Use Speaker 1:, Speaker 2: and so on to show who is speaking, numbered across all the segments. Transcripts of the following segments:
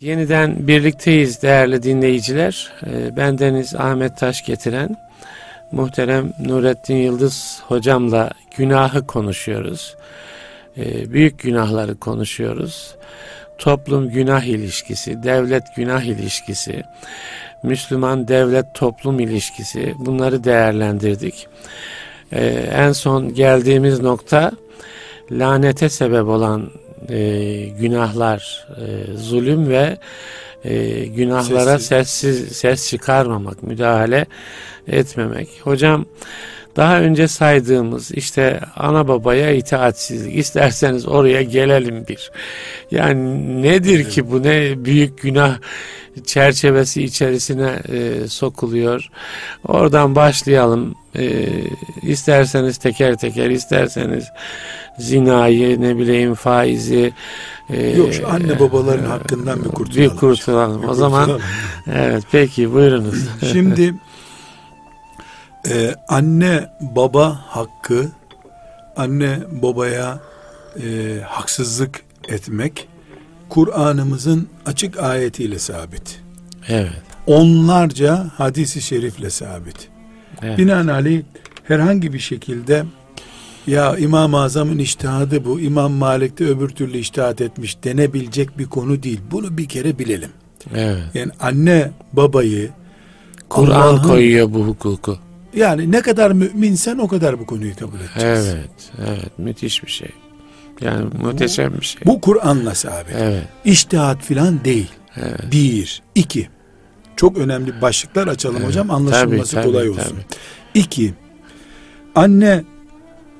Speaker 1: Yeniden birlikteyiz değerli dinleyiciler. Ee, ben Deniz Ahmet Taş getiren muhterem Nurettin Yıldız hocamla günahı konuşuyoruz. Ee, büyük günahları konuşuyoruz. Toplum günah ilişkisi, devlet günah ilişkisi, Müslüman devlet toplum ilişkisi bunları değerlendirdik. Ee, en son geldiğimiz nokta lanete sebep olan e, günahlar, e, zulüm ve e, günahlara sessiz. sessiz ses çıkarmamak, müdahale etmemek. Hocam daha önce saydığımız işte ana babaya itaatsizlik isterseniz oraya gelelim bir. Yani nedir evet. ki bu ne büyük günah çerçevesi içerisine e, sokuluyor. Oradan başlayalım. E, isterseniz teker teker isterseniz zinayı ne bileyim faizi
Speaker 2: e, Yok şu anne babaların e, hakkından bir kurtulalım.
Speaker 1: Bir kurtulalım. Bir o zaman evet peki buyurunuz.
Speaker 2: Şimdi e, anne baba hakkı anne babaya e, haksızlık etmek Kur'an'ımızın açık ayetiyle sabit.
Speaker 1: Evet.
Speaker 2: Onlarca hadisi şerifle sabit. Evet. Binaenaleyh herhangi bir şekilde ya İmam-ı Azam'ın iştihadı bu, İmam Malik de öbür türlü iştihat etmiş denebilecek bir konu değil. Bunu bir kere bilelim.
Speaker 1: Evet.
Speaker 2: Yani anne babayı
Speaker 1: Kur'an koyuyor bu hukuku.
Speaker 2: Yani ne kadar müminsen o kadar bu konuyu kabul edeceğiz.
Speaker 1: Evet, evet müthiş bir şey. Yani muhteşem bir şey.
Speaker 2: Bu Kur'an'la sabit.
Speaker 1: Evet.
Speaker 2: İştihat filan değil.
Speaker 1: Evet.
Speaker 2: Bir. iki. Çok önemli başlıklar açalım evet. hocam anlaşılması tabii, kolay olsun. Tabii. İki. Anne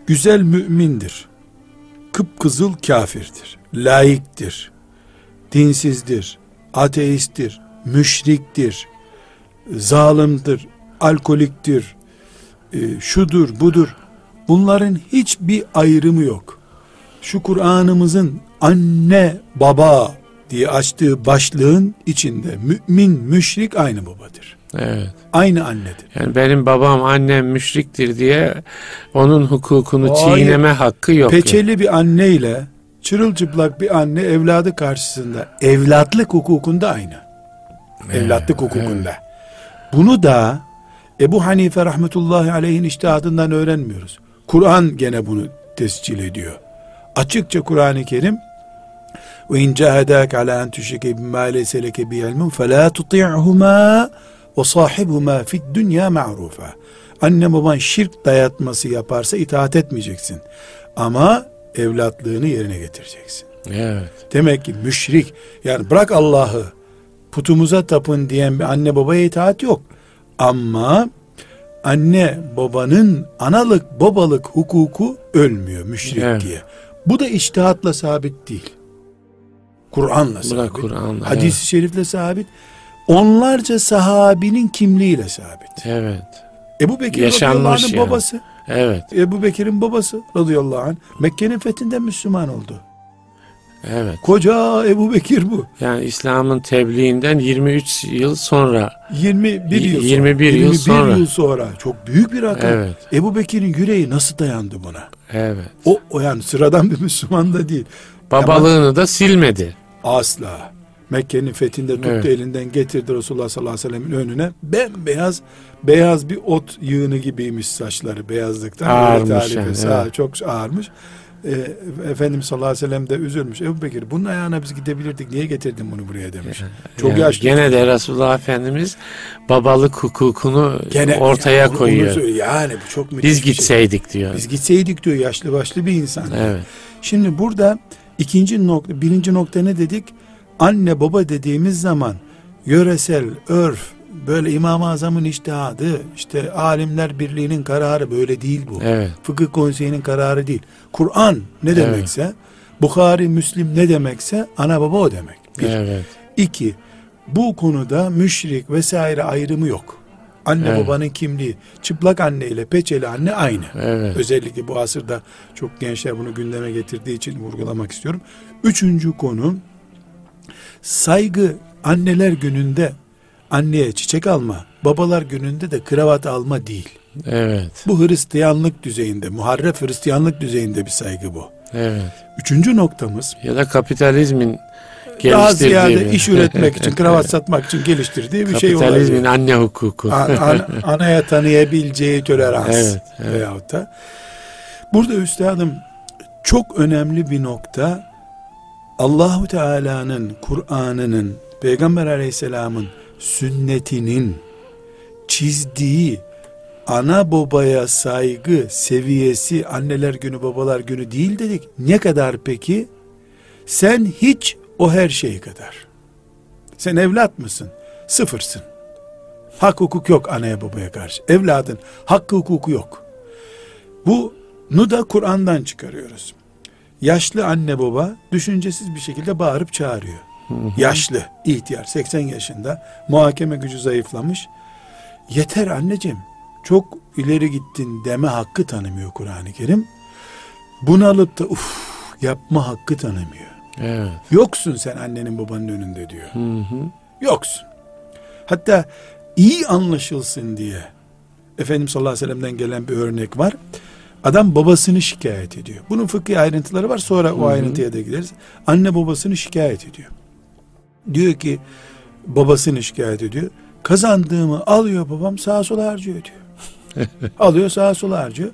Speaker 2: güzel mümindir. Kıpkızıl kafirdir. Laiktir. Dinsizdir. Ateisttir. Müşriktir. Zalimdir. Alkoliktir. E, şudur budur. Bunların hiçbir ayrımı yok. Şu Kur'an'ımızın anne baba diye açtığı başlığın içinde mümin müşrik aynı babadır.
Speaker 1: Evet.
Speaker 2: Aynı annedir.
Speaker 1: Yani benim babam annem müşriktir diye onun hukukunu Hayır. çiğneme hakkı yok.
Speaker 2: Peçeli bir anneyle çırılçıplak bir anne evladı karşısında evlatlık hukukunda aynı. Evet. Evlatlık hukukunda. Evet. Bunu da Ebu Hanife rahmetullahi aleyhin iştihadından öğrenmiyoruz. Kur'an gene bunu tescil ediyor. Açıkça Kur'an-ı Kerim ve in cahadak ala en tüşrike bima leyse leke bi ilmun fela tuti'huma ve sahibhuma fid dünya ma'rufa. Anne baban şirk dayatması yaparsa itaat etmeyeceksin. Ama evlatlığını yerine getireceksin.
Speaker 1: Evet.
Speaker 2: Demek ki müşrik yani bırak Allah'ı putumuza tapın diyen bir anne babaya itaat yok. Ama anne babanın analık babalık hukuku ölmüyor müşrik evet. diye. Bu da iştihatla sabit değil. Kur'an'la sabit.
Speaker 1: Kur'an'la.
Speaker 2: Hadis-i evet. şerifle sabit. Onlarca sahabinin kimliğiyle sabit.
Speaker 1: Evet.
Speaker 2: Ebu Bekir radıyallahu anh'ın yani. babası.
Speaker 1: Evet.
Speaker 2: Ebu Bekir'in babası radıyallahu anh Mekke'nin fethinde Müslüman oldu.
Speaker 1: Evet.
Speaker 2: Koca Ebu Bekir bu.
Speaker 1: Yani İslam'ın tebliğinden 23 yıl sonra.
Speaker 2: 21 yıl
Speaker 1: 21 yıl 21 sonra.
Speaker 2: yıl sonra. Çok büyük bir rakam.
Speaker 1: Evet.
Speaker 2: Ebu Bekir'in yüreği nasıl dayandı buna?
Speaker 1: Evet.
Speaker 2: O, o yani sıradan bir Müslüman da değil.
Speaker 1: Babalığını da silmedi.
Speaker 2: Asla. Mekke'nin fethinde tuttu evet. elinden getirdi Resulullah sallallahu aleyhi ve sellemin önüne. Bembeyaz beyaz bir ot yığını gibiymiş saçları beyazlıktan.
Speaker 1: Ağırmış yani. Evet.
Speaker 2: Çok ağırmış e, Efendimiz sallallahu aleyhi ve sellem de üzülmüş. Ebu Bekir bunun ayağına biz gidebilirdik. Niye getirdin bunu buraya demiş. Yani,
Speaker 1: Çok yani yaşlı. Gene de Resulullah Efendimiz babalık hukukunu gene, ortaya yani, koyuyor. Onu,
Speaker 2: yani bu çok
Speaker 1: müthiş Biz gitseydik şey. diyor.
Speaker 2: Biz gitseydik diyor yaşlı başlı bir insan.
Speaker 1: Evet.
Speaker 2: Şimdi burada ikinci nokta, birinci nokta ne dedik? Anne baba dediğimiz zaman yöresel, örf, böyle İmam-ı Azam'ın iştihadı, işte alimler birliğinin kararı böyle değil bu.
Speaker 1: Evet.
Speaker 2: Fıkıh konseyinin kararı değil. Kur'an ne demekse, evet. Bukhari, Müslim ne demekse ana baba o demek. Bir.
Speaker 1: Evet.
Speaker 2: İki, bu konuda müşrik vesaire ayrımı yok. Anne evet. babanın kimliği, çıplak anne ile peçeli anne aynı.
Speaker 1: Evet.
Speaker 2: Özellikle bu asırda çok gençler bunu gündeme getirdiği için vurgulamak istiyorum. Üçüncü konu, saygı anneler gününde anneye çiçek alma, babalar gününde de kravat alma değil.
Speaker 1: Evet.
Speaker 2: Bu Hristiyanlık düzeyinde, muharref Hristiyanlık düzeyinde bir saygı bu.
Speaker 1: Evet.
Speaker 2: Üçüncü noktamız.
Speaker 1: Ya da kapitalizmin
Speaker 2: daha ziyade iş üretmek için, kravat satmak için geliştirdiği bir şey
Speaker 1: Kapitalizmin
Speaker 2: olabilir.
Speaker 1: anne hukuku.
Speaker 2: An- an- anaya tanıyabileceği tolerans
Speaker 1: Evet, evet.
Speaker 2: veyahut da. Burada üstadım çok önemli bir nokta Allahu Teala'nın Kur'an'ının Peygamber Aleyhisselam'ın sünnetinin çizdiği ana babaya saygı seviyesi anneler günü babalar günü değil dedik. Ne kadar peki? Sen hiç o her şey kadar. Sen evlat mısın? Sıfırsın. Hak hukuk yok anaya babaya karşı. Evladın hakkı hukuku yok. Bunu da Kur'an'dan çıkarıyoruz. Yaşlı anne baba düşüncesiz bir şekilde bağırıp çağırıyor. Yaşlı, ihtiyar, 80 yaşında, muhakeme gücü zayıflamış. Yeter anneciğim, çok ileri gittin deme hakkı tanımıyor Kur'an-ı Kerim. Bunalıp da uf yapma hakkı tanımıyor.
Speaker 1: Evet.
Speaker 2: Yoksun sen annenin babanın önünde diyor.
Speaker 1: Hı hı.
Speaker 2: Yoksun. Hatta iyi anlaşılsın diye Efendimiz sallallahu aleyhi ve sellem'den gelen bir örnek var. Adam babasını şikayet ediyor. Bunun fıkhi ayrıntıları var. Sonra o ayrıntıya da gideriz. Anne babasını şikayet ediyor. Diyor ki babasını şikayet ediyor. Kazandığımı alıyor babam sağa sola harcıyor diyor. alıyor sağa sola harcıyor.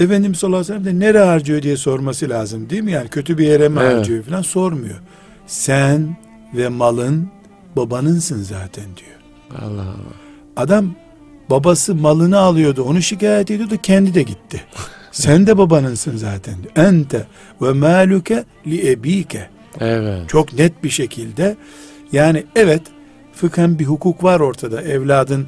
Speaker 2: Efendimiz sallallahu aleyhi ve sellem de nereye harcıyor diye sorması lazım değil mi? Yani kötü bir yere mi
Speaker 1: Evet.
Speaker 2: harcıyor falan sormuyor. Sen ve malın babanınsın zaten diyor.
Speaker 1: Allah Allah.
Speaker 2: Adam babası malını alıyordu onu şikayet ediyordu kendi de gitti. Sen de babanınsın zaten diyor. Ente ve maluke li ebike.
Speaker 1: Evet.
Speaker 2: Çok net bir şekilde yani evet fıkhen bir hukuk var ortada. Evladın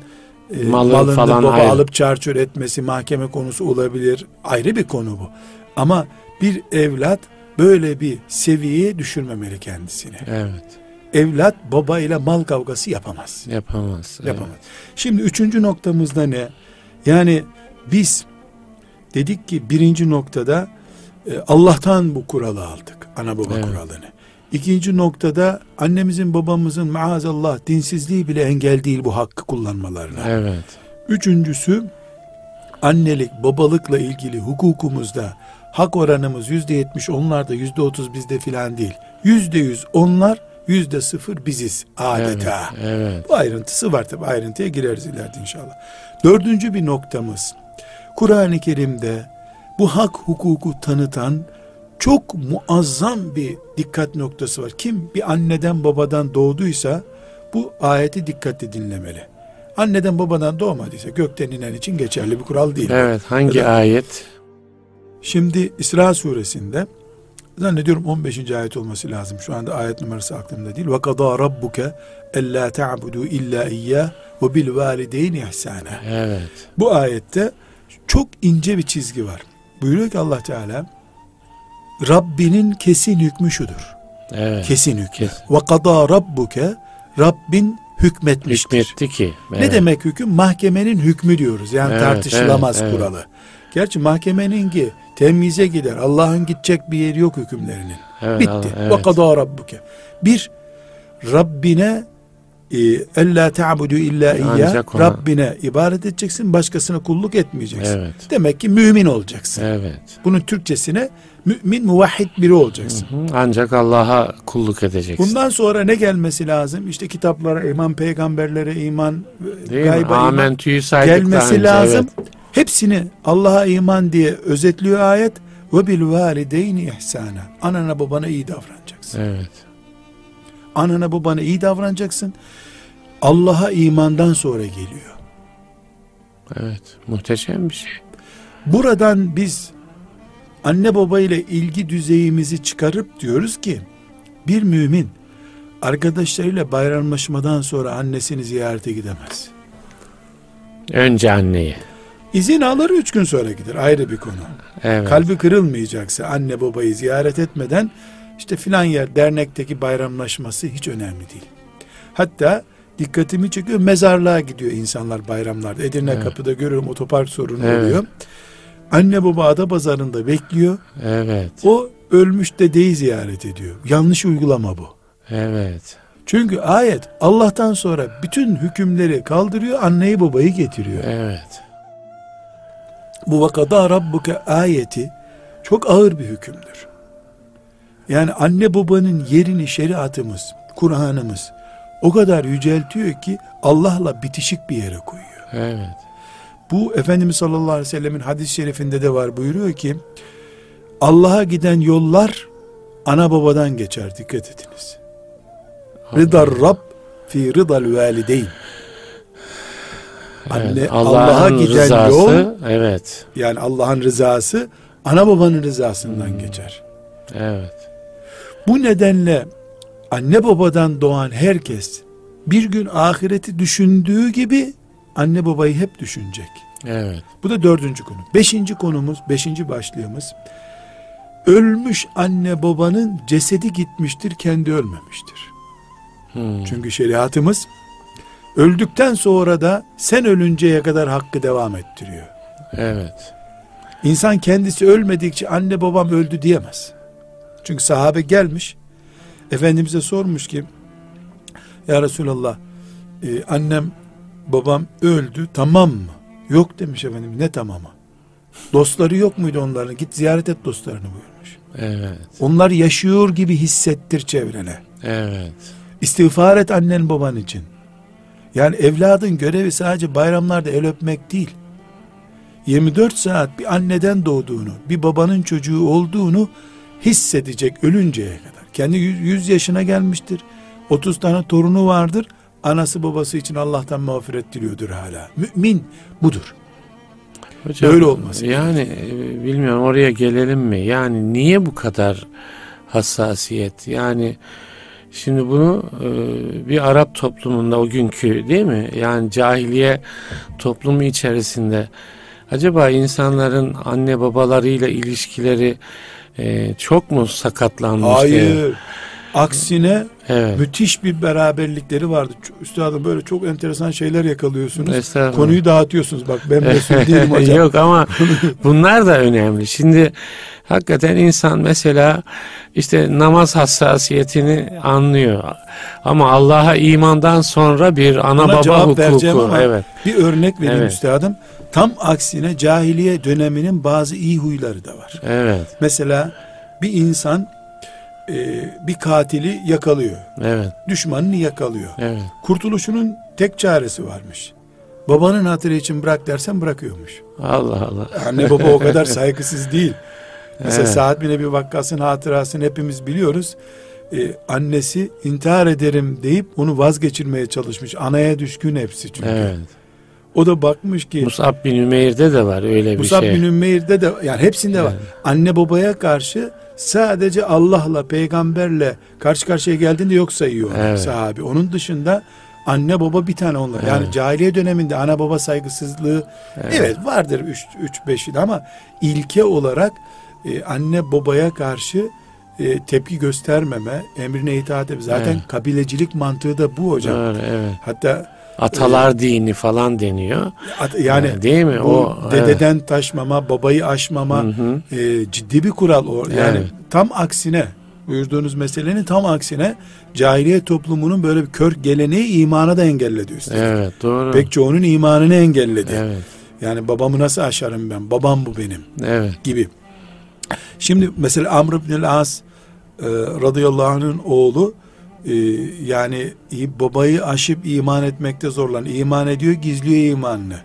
Speaker 2: e,
Speaker 1: Malı
Speaker 2: malını
Speaker 1: falan
Speaker 2: baba
Speaker 1: ayrı.
Speaker 2: alıp çarçur etmesi mahkeme konusu olabilir. Ayrı bir konu bu. Ama bir evlat böyle bir seviyeye düşürmemeli kendisini.
Speaker 1: Evet.
Speaker 2: Evlat baba ile mal kavgası yapamaz.
Speaker 1: Yapamaz. Evet.
Speaker 2: Yapamaz. Şimdi üçüncü noktamızda ne? Yani biz dedik ki birinci noktada e, Allah'tan bu kuralı aldık. Ana baba
Speaker 1: Evet.
Speaker 2: kuralını. İkinci noktada annemizin babamızın maazallah dinsizliği bile engel değil bu hakkı kullanmalarına.
Speaker 1: Evet.
Speaker 2: Üçüncüsü annelik babalıkla ilgili hukukumuzda hak oranımız yüzde yetmiş onlarda yüzde otuz bizde filan değil. Yüzde yüz onlar yüzde sıfır biziz adeta.
Speaker 1: Evet. Evet.
Speaker 2: Bu ayrıntısı var tabi ayrıntıya gireriz ileride inşallah. Dördüncü bir noktamız Kur'an-ı Kerim'de bu hak hukuku tanıtan çok muazzam bir dikkat noktası var. Kim bir anneden babadan doğduysa bu ayeti dikkatle dinlemeli. Anneden babadan doğmadıysa gökten inen için geçerli bir kural değil.
Speaker 1: Evet. Hangi
Speaker 2: Evet.
Speaker 1: ayet?
Speaker 2: Şimdi İsra suresinde zannediyorum 15. ayet olması lazım. Şu anda ayet numarası aklımda değil. Ve kadâ rabbuke ellâ ta'budu illa iyyâh ve bil valideyni ihsâna.
Speaker 1: Evet.
Speaker 2: Bu ayette çok ince bir çizgi var. Buyuruyor ki Allah Teala Rabbinin kesin hükmü şudur.
Speaker 1: Evet.
Speaker 2: Kesin hükmü.
Speaker 1: Kes-
Speaker 2: Ve kadâ rabbuke Rabbin hükmetmiştir.
Speaker 1: Hükmetti ki.
Speaker 2: Ne
Speaker 1: Evet.
Speaker 2: demek hüküm? Mahkemenin hükmü diyoruz. Yani
Speaker 1: Evet,
Speaker 2: tartışılamaz
Speaker 1: evet, evet.
Speaker 2: kuralı. Gerçi mahkemenin ki temyize gider. Allah'ın gidecek bir yeri yok hükümlerinin.
Speaker 1: Evet,
Speaker 2: Bitti. Ve
Speaker 1: evet.
Speaker 2: kadâ rabbuke. Bir, Rabbine ella ta'budu illa
Speaker 1: ona-
Speaker 2: Rabbine ibadet edeceksin, başkasına kulluk etmeyeceksin.
Speaker 1: Evet.
Speaker 2: Demek ki mümin olacaksın.
Speaker 1: Evet.
Speaker 2: Bunun Türkçesine mümin muvahhid biri olacaksın.
Speaker 1: Hı, Ancak Allah'a kulluk edeceksin.
Speaker 2: Bundan sonra ne gelmesi lazım? İşte kitaplara iman, peygamberlere iman,
Speaker 1: Değil
Speaker 2: gayba iman gelmesi
Speaker 1: önce,
Speaker 2: lazım.
Speaker 1: evet.
Speaker 2: Hepsini Allah'a iman diye özetliyor ayet. Ve bil valideyni ihsana. Anana babana iyi davranacaksın.
Speaker 1: Evet.
Speaker 2: Anana babana iyi davranacaksın. Allah'a imandan sonra geliyor.
Speaker 1: Evet. Muhteşem bir şey.
Speaker 2: Buradan biz anne baba ile ilgi düzeyimizi çıkarıp diyoruz ki bir mümin arkadaşlarıyla bayramlaşmadan sonra annesini ziyarete gidemez.
Speaker 1: Önce anneyi.
Speaker 2: İzin alır üç gün sonra gider ayrı bir konu.
Speaker 1: Evet.
Speaker 2: Kalbi kırılmayacaksa anne babayı ziyaret etmeden işte filan yer dernekteki bayramlaşması hiç önemli değil. Hatta dikkatimi çekiyor mezarlığa gidiyor insanlar bayramlarda. Edirne
Speaker 1: Evet.
Speaker 2: kapıda görüyorum otopark sorunu
Speaker 1: Evet.
Speaker 2: oluyor. Anne baba ada pazarında bekliyor.
Speaker 1: Evet.
Speaker 2: O ölmüş dedeyi ziyaret ediyor. Yanlış uygulama bu.
Speaker 1: Evet.
Speaker 2: Çünkü ayet Allah'tan sonra bütün hükümleri kaldırıyor, anneyi babayı getiriyor.
Speaker 1: Evet.
Speaker 2: Bu vakada rabbuke ayeti çok ağır bir hükümdür. Yani anne babanın yerini şeriatımız, Kur'an'ımız o kadar yüceltiyor ki Allah'la bitişik bir yere koyuyor.
Speaker 1: Evet.
Speaker 2: Bu Efendimiz sallallahu aleyhi ve sellemin hadis-i şerifinde de var buyuruyor ki Allah'a giden yollar ana babadan geçer dikkat ediniz. Rıdar Rab fi rıdal valideyn. Anne
Speaker 1: Evet,
Speaker 2: Allah'a
Speaker 1: Allah'ın
Speaker 2: giden
Speaker 1: rızası,
Speaker 2: yol
Speaker 1: evet.
Speaker 2: yani Allah'ın rızası ana babanın rızasından geçer.
Speaker 1: Evet.
Speaker 2: Bu nedenle anne babadan doğan herkes bir gün ahireti düşündüğü gibi anne babayı hep düşünecek.
Speaker 1: Evet.
Speaker 2: Bu da dördüncü konu. Beşinci konumuz, beşinci başlığımız. Ölmüş anne babanın cesedi gitmiştir, kendi ölmemiştir.
Speaker 1: Hmm.
Speaker 2: Çünkü şeriatımız öldükten sonra da sen ölünceye kadar hakkı devam ettiriyor.
Speaker 1: Evet.
Speaker 2: İnsan kendisi ölmedikçe anne babam öldü diyemez. Çünkü sahabe gelmiş, Efendimiz'e sormuş ki, Ya Resulallah, e, annem babam öldü tamam mı? Yok demiş efendim ne tamamı? Dostları yok muydu onların? Git ziyaret et dostlarını buyurmuş.
Speaker 1: Evet.
Speaker 2: Onlar yaşıyor gibi hissettir çevrene.
Speaker 1: Evet.
Speaker 2: İstiğfar et annen baban için. Yani evladın görevi sadece bayramlarda el öpmek değil. 24 saat bir anneden doğduğunu, bir babanın çocuğu olduğunu hissedecek ölünceye kadar. Kendi 100 yaşına gelmiştir. 30 tane torunu vardır. Anası babası için Allah'tan mağfiret diliyordur hala. Mümin budur.
Speaker 1: Hocam,
Speaker 2: Böyle olması
Speaker 1: Yani e, bilmiyorum oraya gelelim mi? Yani niye bu kadar hassasiyet? Yani şimdi bunu e, bir Arap toplumunda o günkü değil mi? Yani cahiliye toplumu içerisinde acaba insanların anne babalarıyla ilişkileri e, çok mu sakatlanmış? diye?
Speaker 2: Hayır. Aksine
Speaker 1: Evet.
Speaker 2: müthiş bir beraberlikleri vardı. Üstadım böyle çok enteresan şeyler yakalıyorsunuz. Konuyu dağıtıyorsunuz. Bak ben mesul değilim hocam.
Speaker 1: Yok ama bunlar da önemli. Şimdi hakikaten insan mesela işte namaz hassasiyetini anlıyor. Ama Allah'a imandan sonra bir ana
Speaker 2: Buna
Speaker 1: baba hukuku. Evet.
Speaker 2: bir örnek vereyim
Speaker 1: Evet.
Speaker 2: üstadım. Tam aksine cahiliye döneminin bazı iyi huyları da var.
Speaker 1: Evet.
Speaker 2: Mesela bir insan e, bir katili yakalıyor.
Speaker 1: Evet.
Speaker 2: Düşmanını yakalıyor.
Speaker 1: Evet.
Speaker 2: Kurtuluşunun tek çaresi varmış. Babanın hatırı için bırak dersen bırakıyormuş.
Speaker 1: Allah Allah.
Speaker 2: Anne baba o kadar saygısız değil. Mesela
Speaker 1: Evet.
Speaker 2: Sa'd bin Ebi Vakkas'ın hatırasını hepimiz biliyoruz. Ee, annesi intihar ederim deyip onu vazgeçirmeye çalışmış. Anaya düşkün hepsi çünkü.
Speaker 1: Evet.
Speaker 2: O da bakmış ki
Speaker 1: Musab bin Ümeyr'de de var öyle bir
Speaker 2: Musab
Speaker 1: şey.
Speaker 2: bin Ümeyr'de de yani hepsinde var.
Speaker 1: Evet.
Speaker 2: Anne babaya karşı sadece Allah'la peygamberle karşı karşıya geldiğinde yok sayıyor
Speaker 1: Evet.
Speaker 2: sahabi. Onun dışında anne baba bir tane onlar. Yani
Speaker 1: Evet.
Speaker 2: cahiliye döneminde ana baba saygısızlığı evet, vardır 3 3 5 ama ilke olarak e, anne babaya karşı e, tepki göstermeme, emrine itaat etme. Zaten
Speaker 1: Evet.
Speaker 2: kabilecilik mantığı da bu hocam.
Speaker 1: Doğru, evet.
Speaker 2: Hatta
Speaker 1: Atalar dini falan deniyor.
Speaker 2: yani
Speaker 1: Yani değil mi? O
Speaker 2: dededen taşmama, babayı aşmama
Speaker 1: Hı hı.
Speaker 2: e, ciddi bir kural o. Yani
Speaker 1: Evet.
Speaker 2: tam aksine buyurduğunuz meselenin tam aksine cahiliye toplumunun böyle bir kör geleneği imana da engelledi üstelik.
Speaker 1: Evet, doğru.
Speaker 2: Pek çoğunun imanını engelledi.
Speaker 1: Evet.
Speaker 2: Yani babamı nasıl aşarım ben? Babam bu benim
Speaker 1: Evet.
Speaker 2: gibi. Şimdi mesela Amr ibn As e, radıyallahu anh'ın oğlu e, yani babayı aşıp iman etmekte zorlan. İman ediyor, gizliyor imanını.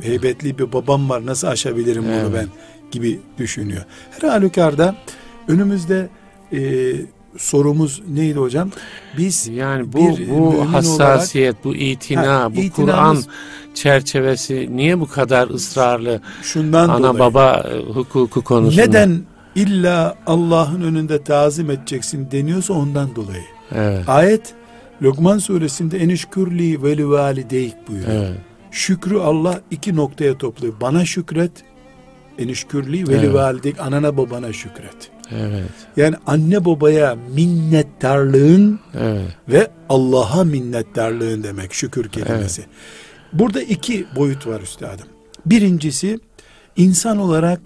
Speaker 2: Heybetli bir babam var, nasıl aşabilirim bunu
Speaker 1: Evet.
Speaker 2: ben gibi düşünüyor. Her halükarda önümüzde e, sorumuz neydi hocam? Biz
Speaker 1: Yani bu
Speaker 2: bir mümin
Speaker 1: bu
Speaker 2: olarak-
Speaker 1: hassasiyet, bu itina,
Speaker 2: Ha,
Speaker 1: bu Kur'an çerçevesi niye bu kadar ısrarlı
Speaker 2: şundan
Speaker 1: ana
Speaker 2: dolayı
Speaker 1: baba e, hukuku konusunda?
Speaker 2: neden illa Allah'ın önünde tazim edeceksin deniyorsa ondan dolayı.
Speaker 1: Evet.
Speaker 2: Ayet Lokman suresinde enişkürli ve li valideyk buyuruyor.
Speaker 1: Evet.
Speaker 2: Şükrü Allah iki noktaya topluyor. Bana şükret, enişkürli ve li
Speaker 1: Evet.
Speaker 2: valideyk anana babana şükret.
Speaker 1: Evet.
Speaker 2: Yani anne babaya minnettarlığın
Speaker 1: Evet.
Speaker 2: ve Allah'a minnettarlığın demek şükür kelimesi. Burada iki boyut var üstadım. Birincisi insan olarak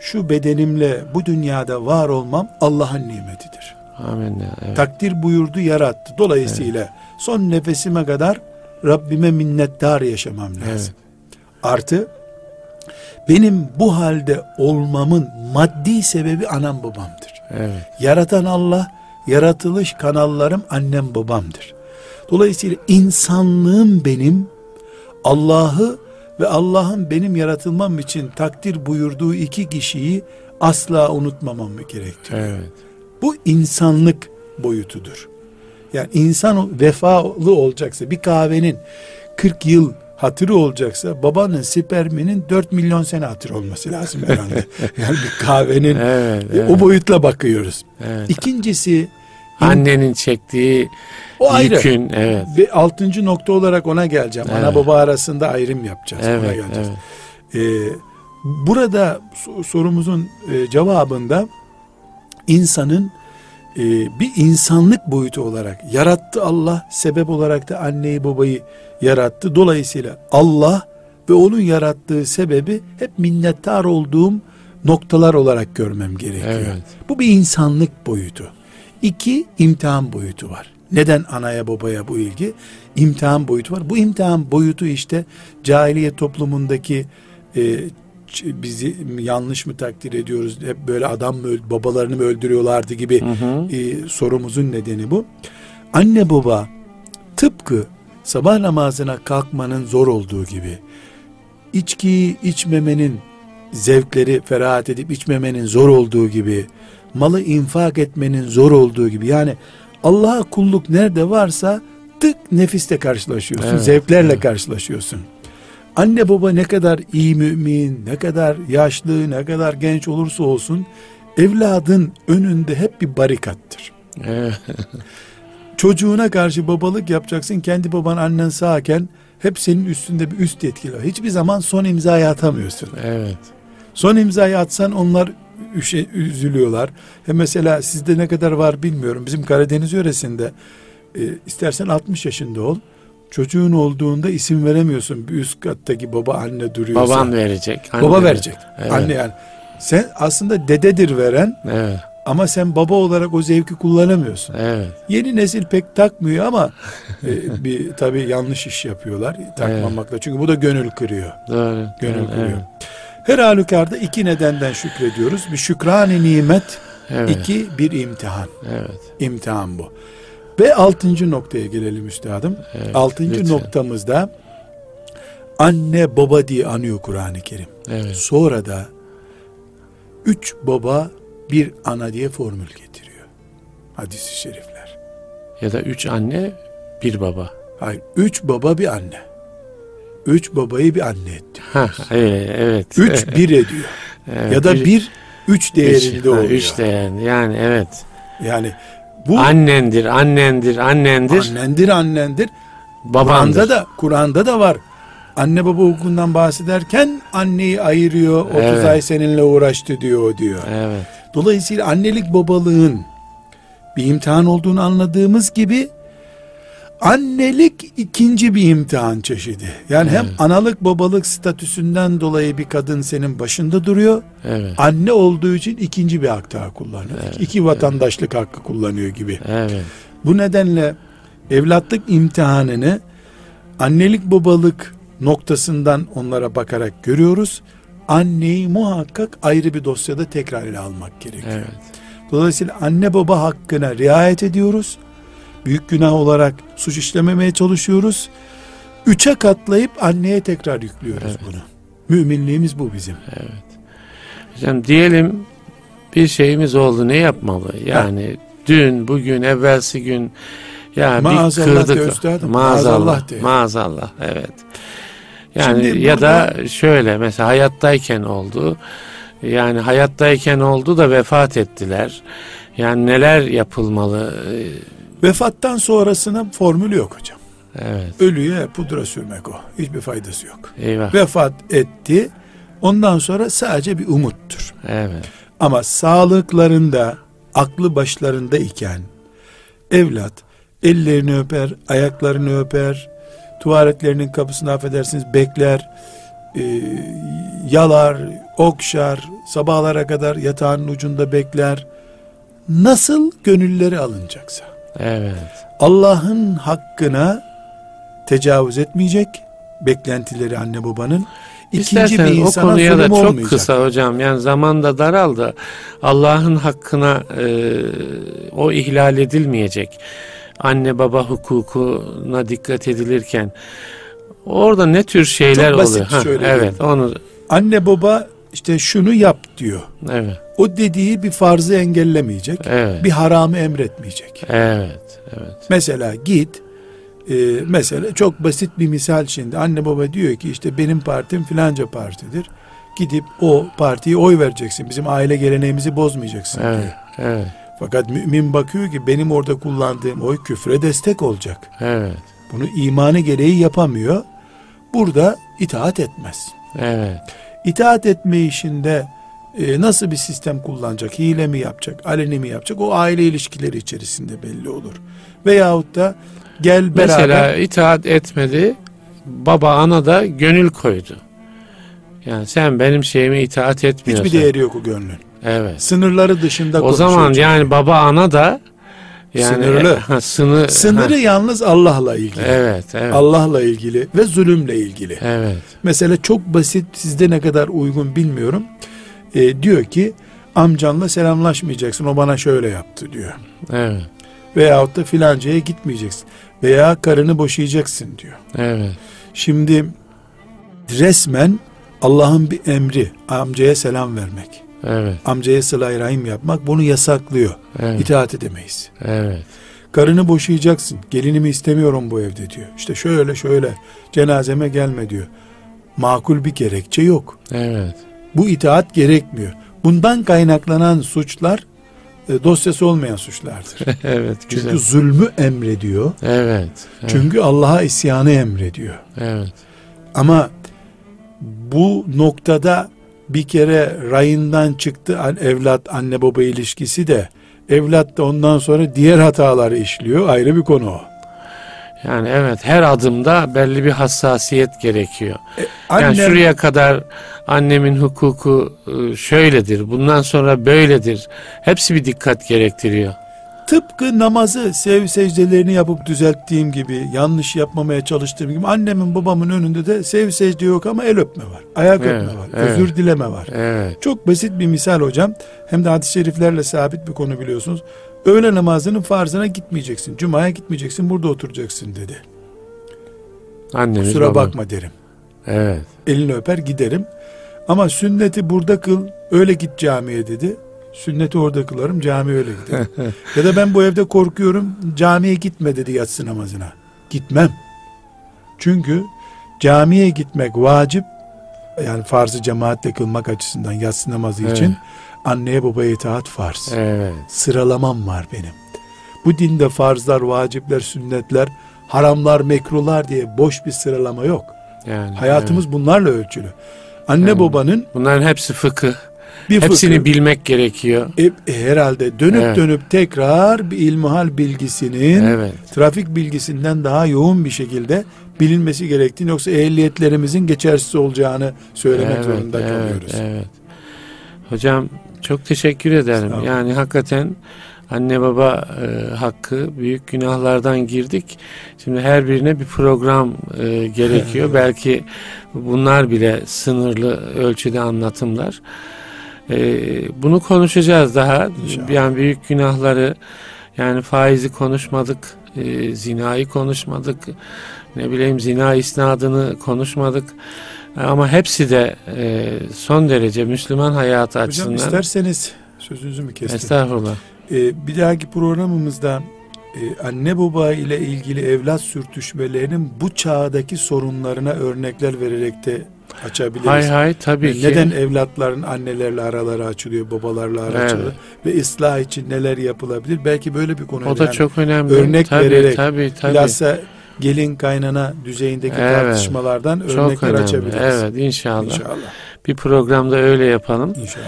Speaker 2: şu bedenimle bu dünyada var olmam Allah'ın nimetidir.
Speaker 1: Amin. Evet.
Speaker 2: Takdir buyurdu yarattı. Dolayısıyla son nefesime kadar Rabbime minnettar yaşamam lazım.
Speaker 1: Evet.
Speaker 2: Artı benim bu halde olmamın maddi sebebi anam babamdır.
Speaker 1: Evet.
Speaker 2: Yaratan Allah, yaratılış kanallarım annem babamdır. Dolayısıyla insanlığım benim Allah'ı ve Allah'ın benim yaratılmam için takdir buyurduğu iki kişiyi asla unutmamam gerekiyor.
Speaker 1: Evet.
Speaker 2: Bu insanlık boyutudur. Yani insan vefalı olacaksa bir kahvenin 40 yıl hatırı olacaksa babanın sperminin 4 milyon sene hatırı olması lazım herhalde. yani bir kahvenin
Speaker 1: Evet, evet.
Speaker 2: o boyutla bakıyoruz.
Speaker 1: Evet.
Speaker 2: İkincisi
Speaker 1: Annenin çektiği
Speaker 2: o ayrı.
Speaker 1: yükün evet.
Speaker 2: Ve altıncı nokta olarak ona geleceğim. Ana
Speaker 1: Evet.
Speaker 2: baba arasında ayrım yapacağız. Ona
Speaker 1: Evet,
Speaker 2: geleceğiz.
Speaker 1: evet.
Speaker 2: Ee, burada so- sorumuzun e, cevabında insanın e, bir insanlık boyutu olarak yarattı Allah, sebep olarak da anneyi babayı yarattı. Dolayısıyla Allah ve onun yarattığı sebebi hep minnettar olduğum noktalar olarak görmem gerekiyor.
Speaker 1: Evet.
Speaker 2: Bu bir insanlık boyutu. İki, imtihan boyutu var. Neden anaya babaya bu ilgi? İmtihan boyutu var. Bu imtihan boyutu işte cahiliye toplumundaki e, bizi yanlış mı takdir ediyoruz? Hep böyle adam mı babalarını mı öldürüyorlardı gibi e, sorumuzun nedeni bu. Anne baba tıpkı sabah namazına kalkmanın zor olduğu gibi içkiyi içmemenin zevkleri ferahat edip içmemenin zor olduğu gibi malı infak etmenin zor olduğu gibi yani Allah'a kulluk nerede varsa tık nefiste karşılaşıyorsun
Speaker 1: Evet,
Speaker 2: zevklerle
Speaker 1: evet.
Speaker 2: karşılaşıyorsun anne baba ne kadar iyi mümin ne kadar yaşlı ne kadar genç olursa olsun evladın önünde hep bir barikattır çocuğuna karşı babalık yapacaksın. Kendi baban annen sağken hep senin üstünde bir üst etkili var. Hiçbir zaman son imzayı atamıyorsun.
Speaker 1: Evet.
Speaker 2: Son imzayı atsan onlar üşe, üzülüyorlar. Hem mesela sizde ne kadar var bilmiyorum. Bizim Karadeniz yöresinde e, istersen 60 yaşında ol. Çocuğun olduğunda isim veremiyorsun. Bir üst kattaki baba anne duruyorsa.
Speaker 1: Baban verecek. anne
Speaker 2: Baba
Speaker 1: ver-
Speaker 2: verecek.
Speaker 1: Evet.
Speaker 2: Anne yani. Sen aslında dededir veren
Speaker 1: Evet.
Speaker 2: ama sen baba olarak o zevki kullanamıyorsun.
Speaker 1: Evet.
Speaker 2: Yeni nesil pek takmıyor ama e, bir tabii yanlış iş yapıyorlar takmamakla. Çünkü bu da gönül kırıyor.
Speaker 1: Doğru.
Speaker 2: Gönül
Speaker 1: Evet,
Speaker 2: kırıyor.
Speaker 1: Evet.
Speaker 2: Her halükarda iki nedenden şükrediyoruz. Bir şükrani nimet,
Speaker 1: Evet.
Speaker 2: iki bir imtihan.
Speaker 1: Evet.
Speaker 2: İmtihan bu. Ve altıncı noktaya gelelim üstadım.
Speaker 1: Evet,
Speaker 2: altıncı
Speaker 1: lütfen.
Speaker 2: noktamızda anne baba diye anıyor Kur'an-ı Kerim.
Speaker 1: Evet.
Speaker 2: Sonra da üç baba bir ana diye formül getiriyor. Hadis-i şerifler.
Speaker 1: Ya da üç anne bir baba.
Speaker 2: Hayır. Üç baba bir anne. Üç babayı bir anne etti.
Speaker 1: Ha, öyle, evet.
Speaker 2: Üç bir ediyor.
Speaker 1: Evet,
Speaker 2: ya da bir üç değerinde
Speaker 1: üç,
Speaker 2: oluyor.
Speaker 1: Üç değerinde. Yani evet.
Speaker 2: Yani bu
Speaker 1: Annendir, annendir, annendir.
Speaker 2: annendir annendir.
Speaker 1: babandır.
Speaker 2: Kur'an'da da Kur'an'da da var. Anne baba hukukundan bahsederken anneyi ayırıyor. 30
Speaker 1: Evet.
Speaker 2: ay seninle uğraştı diyor diyor.
Speaker 1: Evet.
Speaker 2: Dolayısıyla annelik babalığın bir imtihan olduğunu anladığımız gibi annelik ikinci bir imtihan çeşidi. Yani hem
Speaker 1: Evet.
Speaker 2: analık babalık statüsünden dolayı bir kadın senin başında duruyor.
Speaker 1: Evet.
Speaker 2: Anne olduğu için ikinci bir hak daha kullanıyor. İki vatandaşlık hakkı kullanıyor gibi.
Speaker 1: Evet.
Speaker 2: Bu nedenle evlatlık imtihanını annelik babalık noktasından onlara bakarak görüyoruz. Anneyi muhakkak ayrı bir dosyada tekrar ele almak gerekiyor.
Speaker 1: Evet.
Speaker 2: Dolayısıyla anne baba hakkına riayet ediyoruz. Büyük günah olarak suç işlememeye çalışıyoruz. Üçe katlayıp anneye tekrar yüklüyoruz
Speaker 1: Evet.
Speaker 2: bunu. Müminliğimiz bu bizim.
Speaker 1: Hocam diyelim bir şeyimiz oldu ne yapmalı? Yani dün, bugün, evvelsi gün ya
Speaker 2: Maazallah
Speaker 1: bir kırdık.
Speaker 2: üstadım,
Speaker 1: Maazallah.
Speaker 2: maazallah.
Speaker 1: Maazallah. Evet. Yani
Speaker 2: Şimdi
Speaker 1: ya da şöyle mesela hayattayken oldu. Yani hayattayken oldu da vefat ettiler. Yani neler yapılmalı?
Speaker 2: Vefattan sonrasına formülü yok hocam.
Speaker 1: Evet.
Speaker 2: Ölüye pudra sürmek o. Hiçbir faydası yok.
Speaker 1: Eyvah.
Speaker 2: Vefat etti. Ondan sonra sadece bir umuttur.
Speaker 1: Evet.
Speaker 2: Ama sağlıklarında, aklı başlarında iken evlat ellerini öper, ayaklarını öper, tuvaletlerinin kapısını affedersiniz bekler, e, yalar, okşar, sabahlara kadar yatağın ucunda bekler. Nasıl gönülleri alınacaksa.
Speaker 1: Evet.
Speaker 2: Allah'ın hakkına tecavüz etmeyecek beklentileri anne babanın ikinci bir
Speaker 1: İsterseniz o
Speaker 2: insana
Speaker 1: konuya da çok
Speaker 2: olmayacak.
Speaker 1: kısa hocam. Yani zaman da daraldı. Allah'ın hakkına e, o ihlal edilmeyecek. Anne baba hukukuna dikkat edilirken orada ne tür şeyler
Speaker 2: Çok basit
Speaker 1: oluyor? Ha, evet, onu
Speaker 2: Anne baba işte şunu yap diyor.
Speaker 1: evet,
Speaker 2: O dediği bir farzı engellemeyecek.
Speaker 1: evet,
Speaker 2: Bir haramı emretmeyecek.
Speaker 1: evet, evet,
Speaker 2: Mesela git e, mesela çok basit bir misal şimdi anne baba diyor ki işte benim partim filanca partidir. Gidip o partiye oy vereceksin. Bizim aile geleneğimizi bozmayacaksın
Speaker 1: evet,
Speaker 2: diyor.
Speaker 1: evet,
Speaker 2: Fakat mümin bakıyor ki benim orada kullandığım oy küfre destek olacak.
Speaker 1: evet,
Speaker 2: Bunu imanı gereği yapamıyor. Burada itaat etmez.
Speaker 1: evet,
Speaker 2: İtaat etme işinde e, nasıl bir sistem kullanacak? Hile mi yapacak? Aleni mi yapacak? O aile ilişkileri içerisinde belli olur. Veyahut da gel beraber
Speaker 1: Mesela itaat etmedi, baba ana da gönül koydu. Yani sen benim şeyime itaat etmiyorsun.
Speaker 2: hiçbir değeri yok o gönlün.
Speaker 1: Evet.
Speaker 2: Sınırları dışında
Speaker 1: O zaman yani baba ana da yani
Speaker 2: Sınırlı.
Speaker 1: ha, sınır,
Speaker 2: Sınırı
Speaker 1: ha,
Speaker 2: yalnız Allah'la ilgili.
Speaker 1: evet, evet.
Speaker 2: Allah'la ilgili ve zulümle ilgili.
Speaker 1: Evet.
Speaker 2: Mesela çok basit sizde ne kadar uygun bilmiyorum. E, diyor ki amcanla selamlaşmayacaksın o bana şöyle yaptı diyor.
Speaker 1: Evet.
Speaker 2: Veyahut da filancaya gitmeyeceksin. Veya karını boşayacaksın diyor.
Speaker 1: Evet.
Speaker 2: Şimdi resmen Allah'ın bir emri amcaya selam vermek.
Speaker 1: Evet.
Speaker 2: Amcaya sıla rahim yapmak bunu yasaklıyor.
Speaker 1: Evet.
Speaker 2: İtaat edemeyiz.
Speaker 1: Evet.
Speaker 2: Karını boşayacaksın. Gelinimi istemiyorum bu evde diyor. İşte şöyle şöyle cenazeme gelme diyor. Makul bir gerekçe yok.
Speaker 1: Evet.
Speaker 2: Bu itaat gerekmiyor. Bundan kaynaklanan suçlar e, dosyası olmayan suçlardır.
Speaker 1: Evet. Güzel.
Speaker 2: Çünkü zulmü emrediyor.
Speaker 1: Evet. Evet.
Speaker 2: Çünkü Allah'a isyanı emrediyor.
Speaker 1: Evet.
Speaker 2: Ama bu noktada bir kere rayından çıktı evlat anne baba ilişkisi de evlat da ondan sonra diğer hataları işliyor ayrı bir konu o.
Speaker 1: Yani evet her adımda belli bir hassasiyet gerekiyor.
Speaker 2: Annem,
Speaker 1: Yani şuraya kadar annemin hukuku e, şöyledir. Bundan sonra böyledir. Hepsi bir dikkat gerektiriyor.
Speaker 2: Tıpkı namazı sev secdelerini yapıp düzelttiğim gibi yanlış yapmamaya çalıştığım gibi annemin babamın önünde de sev secde yok ama el öpme var. Ayak
Speaker 1: Evet,
Speaker 2: öpme var.
Speaker 1: evet.
Speaker 2: Özür dileme var.
Speaker 1: Evet.
Speaker 2: Çok basit bir misal hocam. Hem de hadis-i şeriflerle sabit bir konu biliyorsunuz. Öğle namazının farzına gitmeyeceksin. Cuma'ya gitmeyeceksin. Burada oturacaksın dedi.
Speaker 1: Annemiz
Speaker 2: Kusura
Speaker 1: babam.
Speaker 2: bakma derim.
Speaker 1: Evet.
Speaker 2: Elini öper giderim. Ama sünneti burada kıl. Öyle git camiye dedi. Sünneti orada kılarım. Cami öyle giderim. ya da ben bu evde korkuyorum. Camiye gitme dedi yatsı namazına. Gitmem. Çünkü camiye gitmek vacip. Yani farzı cemaatle kılmak açısından yatsı namazı
Speaker 1: Evet.
Speaker 2: için anneye babaya itaat farz.
Speaker 1: Evet.
Speaker 2: Sıralamam var benim. Bu dinde farzlar, vacipler, sünnetler, haramlar, mekruhlar diye boş bir sıralama yok.
Speaker 1: Yani
Speaker 2: Hayatımız bunlarla ölçülü. Anne
Speaker 1: Evet.
Speaker 2: babanın
Speaker 1: Bunların hepsi fıkıh.
Speaker 2: Bir
Speaker 1: Hepsini
Speaker 2: fıkı,
Speaker 1: bilmek gerekiyor.
Speaker 2: e, e, herhalde dönüp
Speaker 1: Evet.
Speaker 2: dönüp tekrar bir ilmihal bilgisinin
Speaker 1: Evet.
Speaker 2: trafik bilgisinden daha yoğun bir şekilde bilinmesi gerektiğini yoksa ehliyetlerimizin geçersiz olacağını söylemek zorunda
Speaker 1: evet,
Speaker 2: kalıyoruz.
Speaker 1: Evet. Hocam çok teşekkür ederim. Yani hakikaten anne baba e, hakkı büyük günahlardan girdik. Şimdi her birine bir program e, gerekiyor. Belki bunlar bile sınırlı ölçüde anlatımlar. E, bunu konuşacağız daha.
Speaker 2: İnşallah.
Speaker 1: Yani büyük günahları yani faizi konuşmadık, e, zinayı konuşmadık, ne bileyim zina isnadını konuşmadık. Ama hepsi de e, son derece Müslüman hayatı
Speaker 2: Hocam
Speaker 1: açısından.
Speaker 2: isterseniz sözünüzü mü kestim?
Speaker 1: Estağfurullah.
Speaker 2: Ee, bir dahaki programımızda e, anne baba ile ilgili evlat sürtüşmelerinin bu çağdaki sorunlarına örnekler vererek de açabiliriz.
Speaker 1: Hay hay tabii
Speaker 2: Ve
Speaker 1: ki.
Speaker 2: Neden evlatların annelerle araları açılıyor, babalarla ara
Speaker 1: Evet.
Speaker 2: açılıyor ve ıslah için neler yapılabilir? Belki böyle bir konu.
Speaker 1: O da çok önemli.
Speaker 2: örnek
Speaker 1: tabii,
Speaker 2: vererek,
Speaker 1: Tabii tabii.
Speaker 2: Bilhassa gelin kaynana düzeyindeki
Speaker 1: Evet.
Speaker 2: tartışmalardan
Speaker 1: Çok
Speaker 2: örnekler
Speaker 1: önemli.
Speaker 2: açabiliriz.
Speaker 1: Evet inşallah.
Speaker 2: İnşallah.
Speaker 1: Bir programda öyle yapalım.
Speaker 2: İnşallah.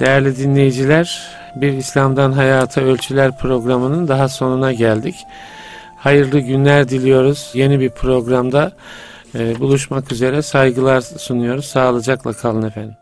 Speaker 1: Değerli dinleyiciler, bir İslam'dan Hayata Ölçüler programının daha sonuna geldik. Hayırlı günler diliyoruz. Yeni bir programda buluşmak üzere saygılar sunuyoruz. Sağlıcakla kalın efendim.